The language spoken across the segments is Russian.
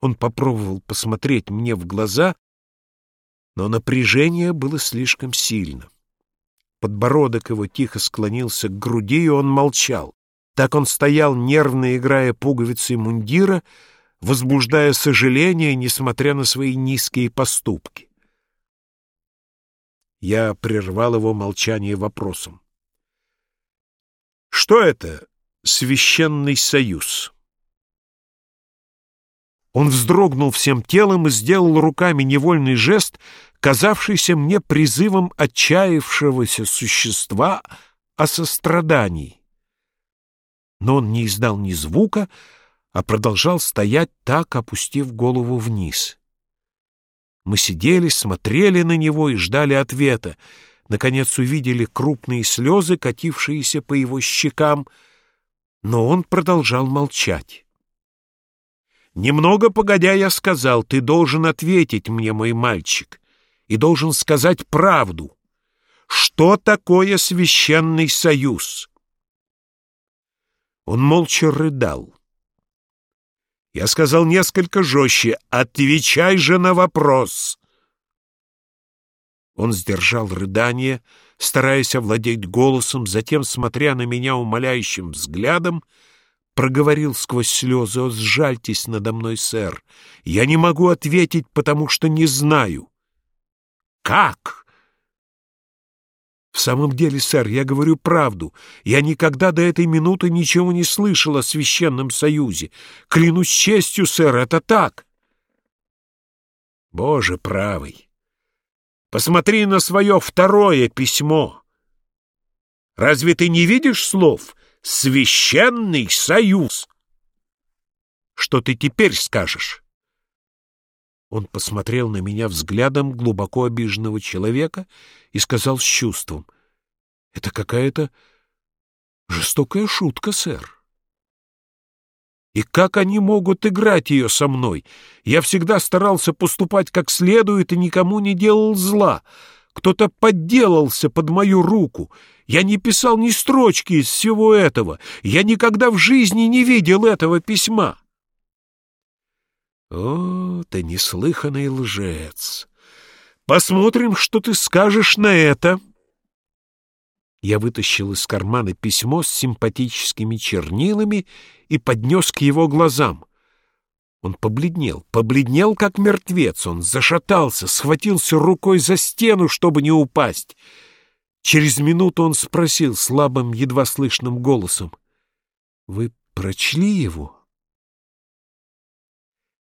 Он попробовал посмотреть мне в глаза, но напряжение было слишком сильно. Подбородок его тихо склонился к груди, и он молчал. Так он стоял, нервно играя пуговицей мундира, возбуждая сожаление, несмотря на свои низкие поступки. Я прервал его молчание вопросом. «Что это священный союз?» Он вздрогнул всем телом и сделал руками невольный жест, казавшийся мне призывом отчаявшегося существа о сострадании. Но он не издал ни звука, а продолжал стоять так, опустив голову вниз. Мы сидели, смотрели на него и ждали ответа. Наконец увидели крупные слезы, катившиеся по его щекам, но он продолжал молчать. Немного погодя я сказал, ты должен ответить мне, мой мальчик, и должен сказать правду. Что такое священный союз? Он молча рыдал. Я сказал несколько жестче, отвечай же на вопрос. Он сдержал рыдание, стараясь овладеть голосом, затем, смотря на меня умоляющим взглядом, проговорил сквозь слезы, «О, сжальтесь надо мной, сэр! Я не могу ответить, потому что не знаю». «Как?» «В самом деле, сэр, я говорю правду. Я никогда до этой минуты ничего не слышал о Священном Союзе. Клянусь честью, сэр, это так». «Боже правый! Посмотри на свое второе письмо. Разве ты не видишь слов «Священный Союз»?» «Что ты теперь скажешь?» Он посмотрел на меня взглядом глубоко обиженного человека и сказал с чувством. — Это какая-то жестокая шутка, сэр. И как они могут играть ее со мной? Я всегда старался поступать как следует и никому не делал зла. Кто-то подделался под мою руку. Я не писал ни строчки из всего этого. Я никогда в жизни не видел этого письма. О, ты неслыханный лжец! Посмотрим, что ты скажешь на это. Я вытащил из кармана письмо с симпатическими чернилами и поднес к его глазам. Он побледнел, побледнел, как мертвец. Он зашатался, схватился рукой за стену, чтобы не упасть. Через минуту он спросил слабым, едва слышным голосом. — Вы прочли его? —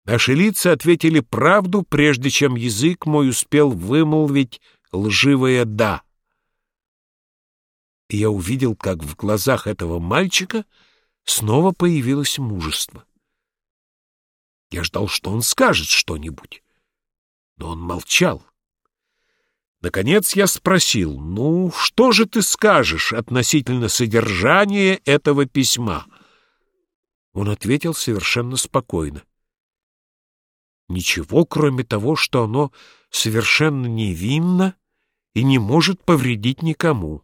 Наши лица ответили правду, прежде чем язык мой успел вымолвить лживое «да». И я увидел, как в глазах этого мальчика снова появилось мужество. Я ждал, что он скажет что-нибудь, но он молчал. Наконец я спросил, «Ну, что же ты скажешь относительно содержания этого письма?» Он ответил совершенно спокойно. Ничего, кроме того, что оно совершенно невинно и не может повредить никому.